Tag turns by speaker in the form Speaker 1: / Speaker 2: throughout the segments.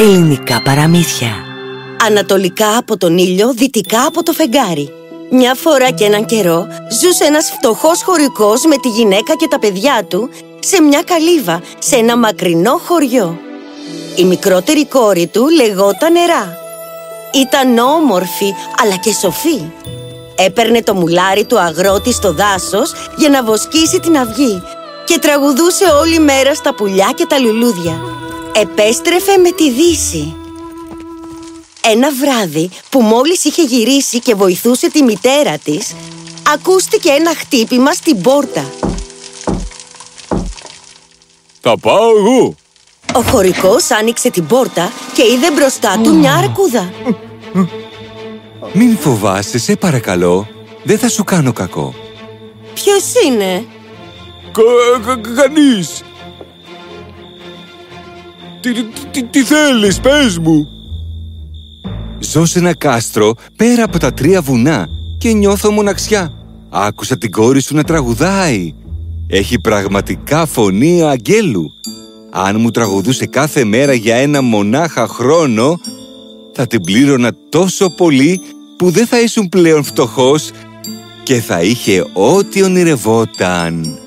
Speaker 1: Ελληνικά παραμύθια.
Speaker 2: Ανατολικά από τον ήλιο, δυτικά από το φεγγάρι. Μια φορά και έναν καιρό ζούσε ένας φτωχός χωρικός με τη γυναίκα και τα παιδιά του σε μια καλύβα, σε ένα μακρινό χωριό. Η μικρότερη κόρη του λεγόταν Νερά Ήταν όμορφη αλλά και σοφή Έπαιρνε το μουλάρι του αγρότη στο δάσος για να βοσκήσει την αυγή και τραγουδούσε όλη μέρα στα πουλιά και τα λουλούδια επέστρεφε με τη Δύση. Ένα βράδυ που μόλις είχε γυρίσει και βοηθούσε τη μητέρα της, ακούστηκε ένα χτύπημα στην πόρτα.
Speaker 3: Θα πάω εγώ.
Speaker 2: Ο χωρικός άνοιξε την πόρτα και είδε μπροστά του μια αρκούδα.
Speaker 3: Μην φοβάσαι, σε παρακαλώ. Δεν θα σου κάνω κακό.
Speaker 2: Ποιος είναι;
Speaker 3: Κα, κα, κανείς. Τι, τι, τι θέλεις, πες μου! Ζω σε ένα κάστρο πέρα από τα τρία βουνά και νιώθω μοναξιά. Άκουσα την κόρη σου να τραγουδάει. Έχει πραγματικά φωνή αγγέλου. Αν μου τραγουδούσε κάθε μέρα για ένα μονάχα χρόνο, θα την πλήρωνα τόσο πολύ που δεν θα ήσουν πλέον φτωχός και θα είχε ό,τι ονειρευόταν.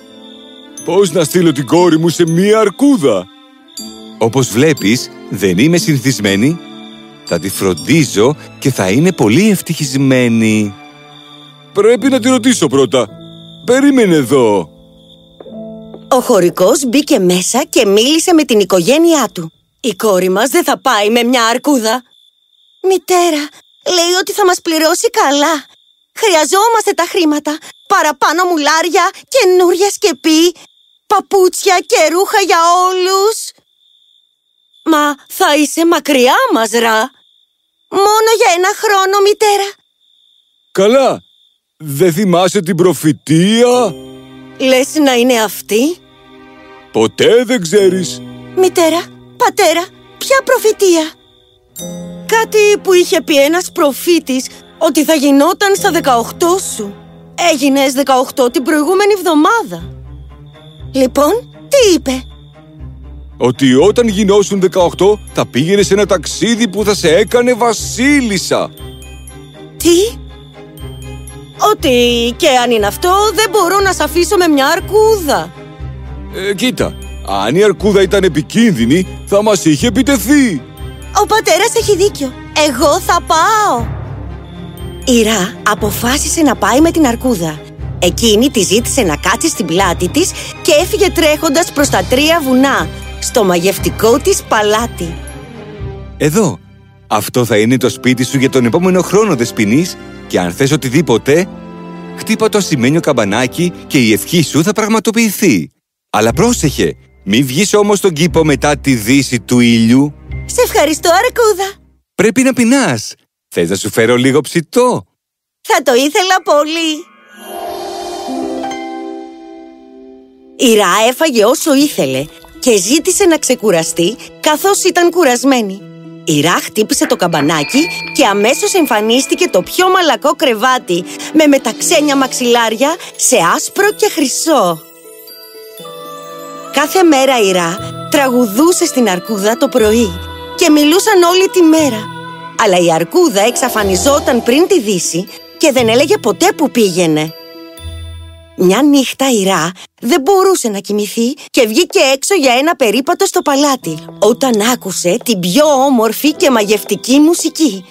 Speaker 3: Πώς να στείλω την κόρη μου σε μία αρκούδα, όπως βλέπεις, δεν είμαι συνηθισμένη. Θα τη φροντίζω και θα είναι πολύ ευτυχισμένη. Πρέπει να τη ρωτήσω πρώτα. Περίμενε εδώ.
Speaker 2: Ο χωρικός μπήκε μέσα και μίλησε με την οικογένειά του. Η κόρη μας δεν θα πάει με μια αρκούδα. Μητέρα, λέει ότι θα μας πληρώσει καλά. Χρειαζόμαστε τα χρήματα. Παραπάνω μουλάρια, καινούρια σκεπή, παπούτσια και ρούχα για όλους. Μα θα είσαι μακριά μας, Ρα. Μόνο για ένα χρόνο, μητέρα.
Speaker 3: Καλά. Δεν θυμάσαι την προφητεία;
Speaker 2: Λες να είναι αυτή;
Speaker 3: Ποτέ δεν ξέρεις.
Speaker 2: Μητέρα, πατέρα, ποια προφητεία; Κάτι που είχε πει ένας προφήτης ότι θα γινόταν στα 18 σου. Έγινες 18 την προηγούμενη εβδομάδα. Λοιπόν, τι είπε;
Speaker 3: Ότι όταν γινώσουν 18 θα πήγαινε σε ένα ταξίδι που θα σε έκανε βασίλισσα.
Speaker 2: Τι; Ότι και αν είναι αυτό δεν μπορώ να σε αφήσω με μια αρκούδα.
Speaker 3: Ε, κοίτα, αν η αρκούδα ήταν επικίνδυνη θα μας είχε επιτεθεί.
Speaker 2: Ο πατέρας έχει δίκιο. Εγώ θα πάω. Η Ρα αποφάσισε να πάει με την αρκούδα. Εκείνη τη ζήτησε να κάτσει στην πλάτη της και έφυγε τρέχοντας προς τα τρία βουνά στο μαγευτικό της παλάτι.
Speaker 3: Εδώ. Αυτό θα είναι το σπίτι σου για τον επόμενο χρόνο, Δεσποινής, και αν θες οτιδήποτε, χτύπα το ασημένιο καμπανάκι και η ευχή σου θα πραγματοποιηθεί. Αλλά πρόσεχε, μη βγεις όμως στον κήπο μετά τη δύση του ήλιου.
Speaker 2: Σε ευχαριστώ, Αρκούδα.
Speaker 3: Πρέπει να πεινάς. Θες να σου φέρω λίγο ψητό;
Speaker 2: Θα το ήθελα πολύ. Η Ρα έφαγε όσο ήθελε και ζήτησε να ξεκουραστεί καθώς ήταν κουρασμένη. Η Ρα χτύπησε το καμπανάκι και αμέσως εμφανίστηκε το πιο μαλακό κρεβάτι με μεταξένια μαξιλάρια σε άσπρο και χρυσό. Κάθε μέρα η Ρα τραγουδούσε στην αρκούδα το πρωί και μιλούσαν όλη τη μέρα. Αλλά η αρκούδα εξαφανιζόταν πριν τη δύση και δεν έλεγε ποτέ που πήγαινε. Μια νύχτα η Ρα δεν μπορούσε να κοιμηθεί και βγήκε έξω για ένα περίπατο στο παλάτι όταν άκουσε την πιο όμορφη και μαγευτική μουσική.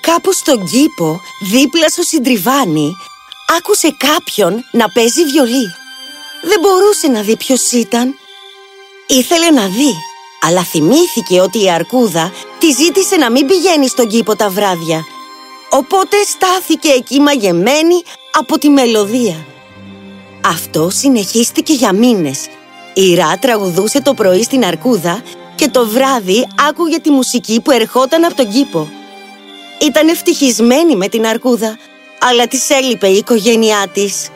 Speaker 2: Κάπου στον κήπο, δίπλα στο συντριβάνι, άκουσε κάποιον να παίζει βιολί. Δεν μπορούσε να δει ποιος ήταν. Ήθελε να δει, αλλά θυμήθηκε ότι η αρκούδα τη ζήτησε να μην πηγαίνει στον κήπο τα βράδια. Οπότε στάθηκε εκεί μαγεμένη από τη μελωδία. Αυτό συνεχίστηκε για μήνες. Η Ρα τραγουδούσε το πρωί στην αρκούδα και το βράδυ άκουγε τη μουσική που ερχόταν από τον κήπο. Ήταν ευτυχισμένη με την αρκούδα, αλλά της έλειπε η οικογένειά της.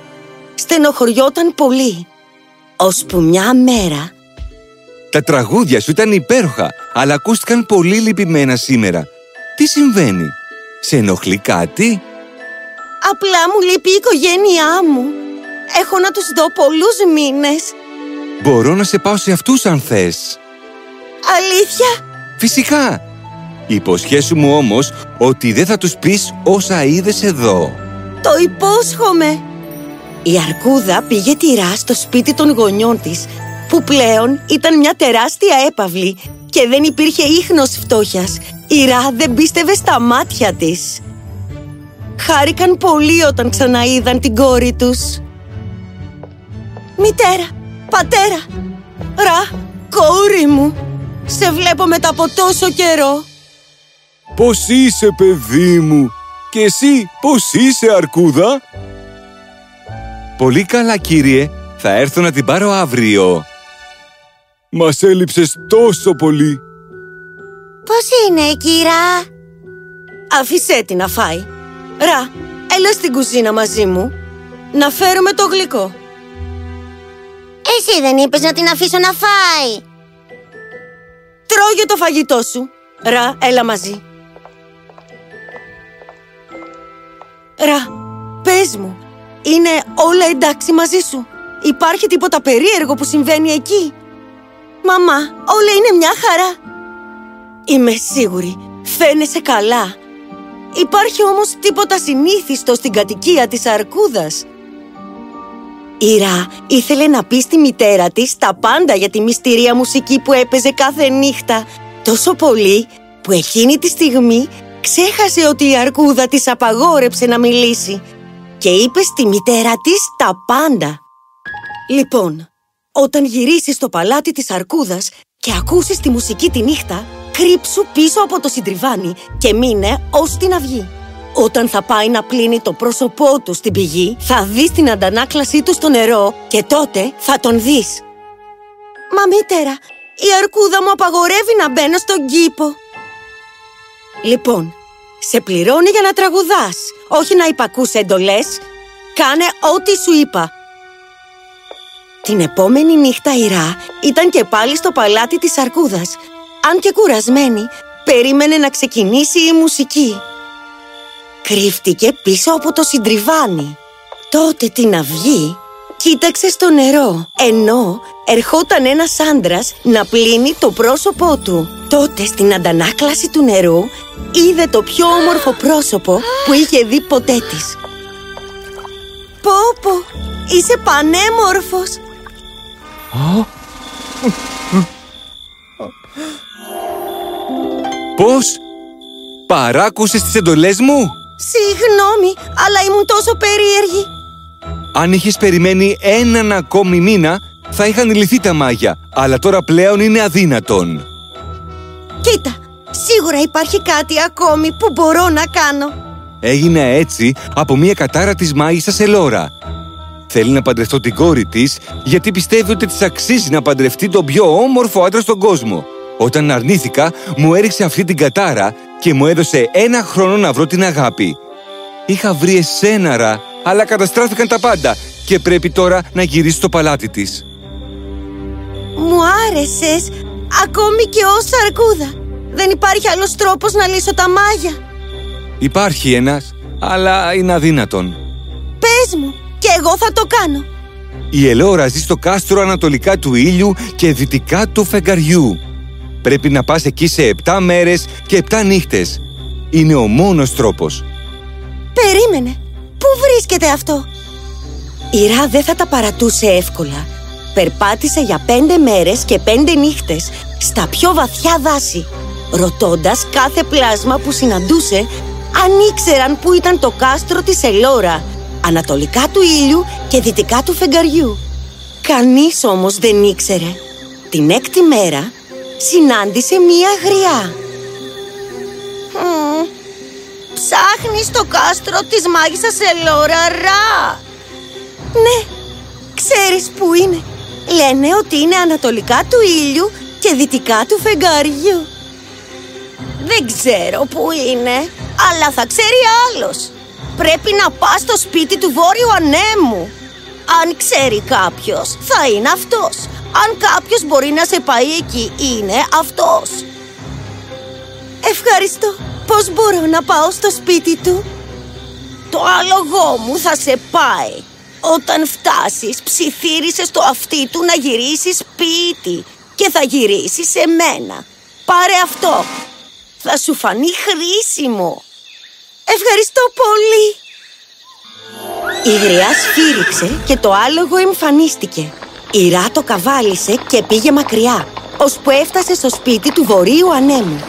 Speaker 2: Στενοχωριόταν πολύ, ώσπου μια μέρα...
Speaker 3: Τα τραγούδια σου ήταν υπέροχα, αλλά ακούστηκαν πολύ λυπημένα σήμερα. Τι συμβαίνει, σε ενοχλεί κάτι;
Speaker 2: Απλά μου λείπει η οικογένειά μου. Έχω να τους δω πολλούς μήνες.
Speaker 3: Μπορώ να σε πάω σε αυτούς αν θες.
Speaker 2: Αλήθεια;
Speaker 3: Φυσικά! Υποσχέσου μου όμως ότι δεν θα τους πεις όσα είδες εδώ.
Speaker 2: Το υπόσχομαι! Η Αρκούδα πήγε τυρά στο σπίτι των γονιών της, που πλέον ήταν μια τεράστια έπαυλη και δεν υπήρχε ίχνος φτώχειας. Η Ρα δεν πίστευε στα μάτια της. Χάρηκαν πολύ όταν ξαναείδαν την κόρη τους. Μητέρα, πατέρα, Ρα, κόρη μου, σε βλέπω μετά από τόσο καιρό.
Speaker 3: Πώς είσαι παιδί μου και εσύ πώς είσαι αρκούδα; Πολύ καλά κύριε, θα έρθω να την πάρω αύριο. Μας έλειψες τόσο πολύ.
Speaker 1: Πώς είναι, κύρα;
Speaker 2: Αφήσέ τη να φάει. Ρα, έλα στην κουζίνα μαζί μου. Να φέρουμε το γλυκό
Speaker 1: Εσύ δεν είπες να την αφήσω να φάει
Speaker 2: Τρώγε το φαγητό σου Ρα, έλα μαζί Ρα, πες μου, είναι όλα εντάξει μαζί σου; Υπάρχει τίποτα περίεργο που συμβαίνει εκεί; Μαμά, όλα είναι μια χαρά. Είμαι σίγουρη, φαίνεσαι καλά. Υπάρχει όμως τίποτα συνήθιστο στην κατοικία της Αρκούδας. Η Ρα ήθελε να πει στη μητέρα της τα πάντα για τη μυστηρία μουσική που έπαιζε κάθε νύχτα. Τόσο πολύ που εκείνη τη στιγμή ξέχασε ότι η αρκούδα της απαγόρεψε να μιλήσει και είπε στη μητέρα της τα πάντα. Λοιπόν, όταν γυρίσεις στο παλάτι της αρκούδας και ακούσεις τη μουσική τη νύχτα, κρύψου πίσω από το συντριβάνι και μείνε ως την αυγή. Όταν θα πάει να πλύνει το πρόσωπό του στην πηγή, θα δεις την αντανάκλασή του στο νερό και τότε θα τον δεις. Μα μητέρα, η αρκούδα μου απαγορεύει να μπαίνω στον κήπο. Λοιπόν, σε πληρώνει για να τραγουδάς, όχι να υπακούς εντολές. Κάνε ό,τι σου είπα. Την επόμενη νύχτα η Ρα ήταν και πάλι στο παλάτι της Αρκούδας. Αν και κουρασμένη, περίμενε να ξεκινήσει η μουσική. Κρύφτηκε πίσω από το συντριβάνι. Τότε την αυγή κοίταξε στο νερό, ενώ ερχόταν ένας άντρας να πλύνει το πρόσωπό του. Τότε στην αντανάκλαση του νερού είδε το πιο όμορφο πρόσωπο που είχε δει ποτέ της. Πόπο, είσαι πανέμορφος!
Speaker 3: Πώς; Παράκουσες τις εντολές μου;
Speaker 2: Συγγνώμη, αλλά ήμουν τόσο περίεργη.
Speaker 3: Αν είχες περιμένει έναν ακόμη μήνα, θα είχαν λυθεί τα μάγια, αλλά τώρα πλέον είναι αδύνατον.
Speaker 2: Κοίτα, σίγουρα υπάρχει κάτι ακόμη που μπορώ να κάνω.
Speaker 3: Έγινε έτσι από μια κατάρα της μάγισσας Ελόρα. Θέλει να παντρευτώ την κόρη της, γιατί πιστεύει ότι της αξίζει να παντρευτεί τον πιο όμορφο άντρα στον κόσμο. Όταν αρνήθηκα, μου έριξε αυτή την κατάρα και μου έδωσε ένα χρόνο να βρω την αγάπη. Είχα βρει εσέναρα, αλλά καταστράφηκαν τα πάντα και πρέπει τώρα να γυρίσει στο παλάτι της.
Speaker 2: Μου άρεσες, ακόμη και ως αρκούδα. Δεν υπάρχει άλλος τρόπος να λύσω τα μάγια.
Speaker 3: Υπάρχει ένας, αλλά είναι αδύνατον.
Speaker 2: Πες μου, και εγώ θα το κάνω.
Speaker 3: Η Ελόρα ζει στο κάστρο ανατολικά του ήλιου και δυτικά του φεγγαριού. Πρέπει να πας εκεί σε 7 μέρες και 7 νύχτες. Είναι ο μόνος τρόπος.
Speaker 2: Περίμενε, πού βρίσκεται αυτό; Η Ρα δεν θα τα παρατούσε εύκολα. Περπάτησε για πέντε μέρες και πέντε νύχτες στα πιο βαθιά δάση, ρωτώντας κάθε πλάσμα που συναντούσε αν ήξεραν που ήταν το κάστρο της Ελόρα, ανατολικά του ήλιου και δυτικά του φεγγαριού. Κανείς όμως δεν ήξερε. Την έκτη μέρα συνάντησε μία γριά. «Μμμ, Ψάχνεις το κάστρο της μάγισσας Ελόρα Ρα. Ναι, ξέρεις που είναι. Λένε ότι είναι ανατολικά του ήλιου και δυτικά του φεγγαριού. Δεν ξέρω που είναι, αλλά θα ξέρει άλλος. Πρέπει να πας στο σπίτι του Βόρειου Ανέμου. Αν ξέρει κάποιος, θα είναι αυτός. Αν κάποιος μπορεί να σε πάει εκεί, είναι αυτός. Ευχαριστώ. Πώς μπορώ να πάω στο σπίτι του; Το άλογό μου θα σε πάει. Όταν φτάσεις, ψιθύρισες στο αυτί του να γυρίσεις σπίτι και θα γυρίσεις σε μένα. Πάρε αυτό. Θα σου φανεί χρήσιμο. Ευχαριστώ πολύ. Η γριά σφύριξε και το άλογο εμφανίστηκε. Η Ρα το καβάλισε και πήγε μακριά, ώσπου έφτασε στο σπίτι του βορείου ανέμου.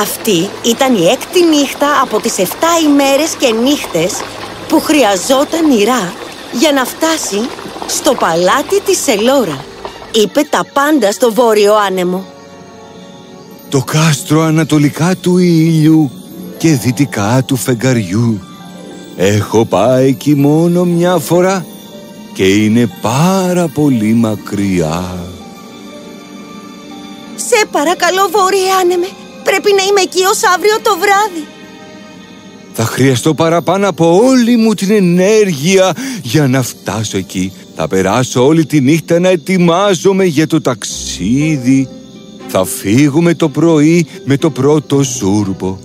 Speaker 2: Αυτή ήταν η έκτη νύχτα από τις 7 ημέρες και νύχτες που χρειαζόταν η Ρα για να φτάσει στο παλάτι της Σελόρα. Είπε τα πάντα στο βόρειο άνεμο.
Speaker 3: Το κάστρο ανατολικά του ήλιου και δυτικά του φεγγαριού. Έχω πάει εκεί μόνο μια φορά και είναι πάρα πολύ μακριά.
Speaker 2: Σε παρακαλώ βόρειο άνεμε, πρέπει να είμαι εκεί ως αύριο το βράδυ.
Speaker 3: Θα χρειαστώ παραπάνω από όλη μου την ενέργεια για να φτάσω εκεί. Θα περάσω όλη τη νύχτα να ετοιμάζομαι για το ταξίδι. Θα φύγουμε το πρωί με το πρώτο ζούρπο.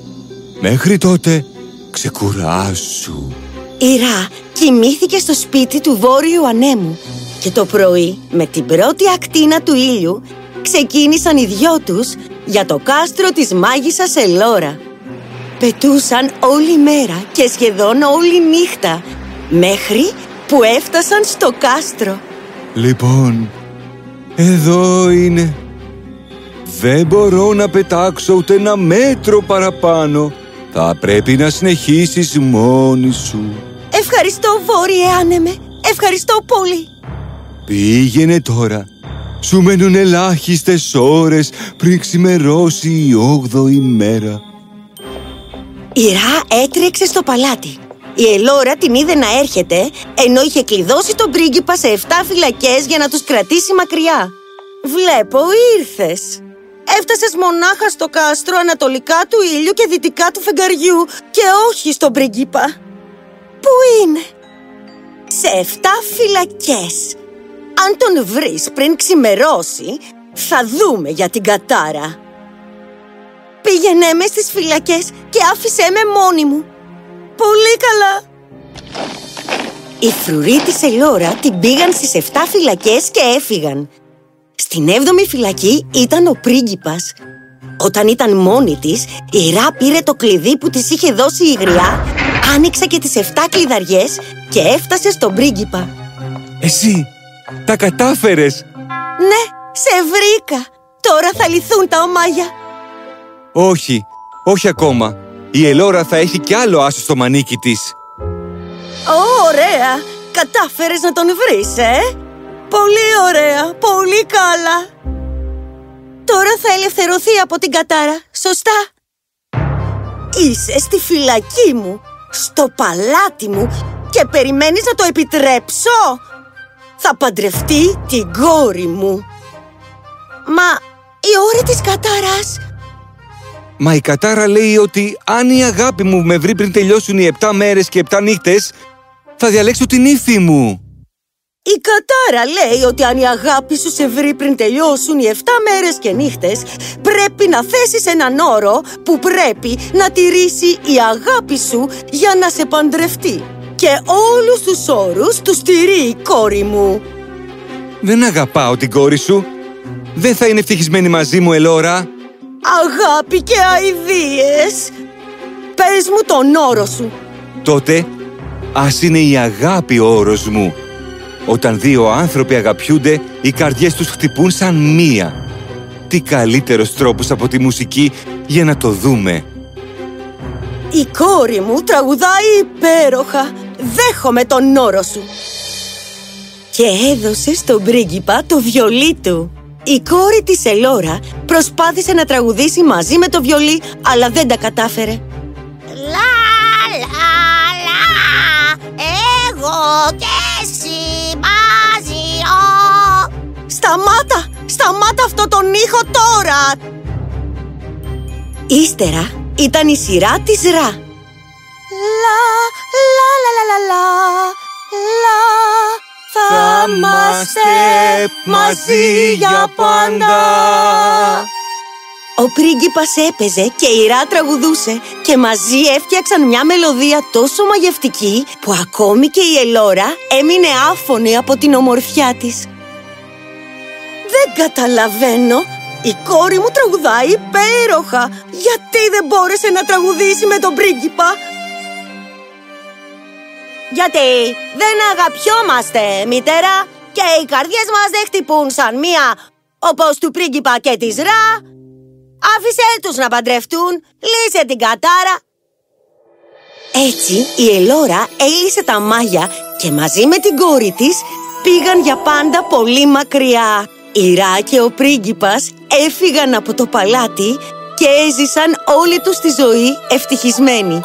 Speaker 3: Μέχρι τότε ξεκουράσου.
Speaker 2: Η Ρα κοιμήθηκε στο σπίτι του βόρειου ανέμου και το πρωί με την πρώτη ακτίνα του ήλιου ξεκίνησαν οι δυο τους για το κάστρο της μάγισσας Ελόρα. Πετούσαν όλη μέρα και σχεδόν όλη νύχτα μέχρι που έφτασαν στο κάστρο.
Speaker 3: Λοιπόν, εδώ είναι. Δεν μπορώ να πετάξω ούτε ένα μέτρο παραπάνω. Θα πρέπει να συνεχίσεις μόνη σου.
Speaker 2: Ευχαριστώ βόρειε άνεμε. Ευχαριστώ πολύ.
Speaker 3: Πήγαινε τώρα. Σου μένουν ελάχιστες ώρες πριν ξημερώσει η όγδοη μέρα.
Speaker 2: Η Ρα έτρεξε στο παλάτι. Η Ελόρα την είδε να έρχεται, ενώ είχε κλειδώσει τον πρίγκιπα σε 7 φυλακές για να τους κρατήσει μακριά. Βλέπω ήρθες. Έφτασες μονάχα στο κάστρο ανατολικά του ήλιου και δυτικά του φεγγαριού και όχι στον πρίγκιπα. Πού είναι; Σε 7 φυλακές. Αν τον βρεις πριν ξημερώσει, θα δούμε για την κατάρα. Πήγαινε με στις φυλακές και άφησέ με μόνη μου. Πολύ καλά. Οι φρουροί της Ελόρα την πήγαν στις 7 φυλακές και έφυγαν. Στην 7η φυλακή ήταν ο πρίγκιπας. Όταν ήταν μόνη της, η Ρα πήρε το κλειδί που της είχε δώσει η γριά, άνοιξε και τις 7 κλειδαριές και έφτασε στον πρίγκιπα.
Speaker 3: Εσύ, τα κατάφερες!
Speaker 2: Ναι, σε βρήκα! Τώρα θα λυθούν τα ομάγια.
Speaker 3: Όχι, όχι ακόμα. Η Ελόρα θα έχει κι άλλο άσο στο μανίκι της.
Speaker 2: Ωραία! Κατάφερες να τον βρεις, ε! Πολύ ωραία! Πολύ καλά! Τώρα θα ελευθερωθεί από την κατάρα, σωστά; Είσαι στη φυλακή μου, στο παλάτι μου και περιμένεις να το επιτρέψω! Θα παντρευτεί την κόρη μου! Μα η ώρα της κατάρας
Speaker 3: Μα η κατάρα λέει ότι αν η αγάπη μου με βρει πριν τελειώσουν οι 7 μέρες και 7 νύχτες, θα διαλέξω την ύφη μου.
Speaker 2: Η κατάρα λέει ότι αν η αγάπη σου σε βρει πριν τελειώσουν οι 7 μέρες και νύχτες, πρέπει να θέσεις έναν όρο που πρέπει να τηρήσει η αγάπη σου για να σε παντρευτεί. Και όλους τους όρους τους τηρεί η κόρη μου.
Speaker 3: Δεν αγαπάω την κόρη σου. Δεν θα είναι ευτυχισμένη μαζί μου, Ελόρα.
Speaker 2: Αγάπη και αηδίες! Πες μου τον όρο σου.
Speaker 3: Τότε, ας είναι η αγάπη ο όρος μου. Όταν δύο άνθρωποι αγαπιούνται, οι καρδιές τους χτυπούν σαν μία. Τι καλύτερος τρόπος από τη μουσική για να το δούμε.
Speaker 2: Η κόρη μου τραγουδάει υπέροχα. Δέχομαι τον όρο σου. Και έδωσε στον πρίγκιπα το βιολί του. Η κόρη της Ελόρα προσπάθησε να τραγουδήσει μαζί με το βιολί, αλλά δεν τα κατάφερε.
Speaker 1: Λα, λα, λα, εγώ και
Speaker 2: Σταμάτα! Σταμάτα αυτό τον ήχο τώρα! Ύστερα ήταν η σειρά της Ρα. Λα, λα, λα, λα, λα, λα, λα, θα είμαστε μαζί για πάντα. Ο πρίγκιπας έπαιζε και η Ρα τραγουδούσε και μαζί έφτιαξαν μια μελωδία τόσο μαγευτική που ακόμη και η Ελόρα έμεινε άφωνη από την ομορφιά της. Δεν καταλαβαίνω. Η κόρη μου τραγουδάει υπέροχα. Γιατί δεν μπόρεσε να τραγουδήσει με τον πρίγκιπα;
Speaker 1: Γιατί δεν αγαπιόμαστε, μητέρα Και οι καρδιές μας δεν χτυπούν σαν μία Όπως του πρίγκιπα και της Ρα. Άφησέ τους να παντρευτούν Λύσε την κατάρα.
Speaker 2: Έτσι η Ελόρα έλυσε τα μάγια Και μαζί με την κόρη της Πήγαν για πάντα πολύ μακριά η Ρα και ο πρίγκιπας έφυγαν από το παλάτι και έζησαν όλη τους τη ζωή ευτυχισμένοι.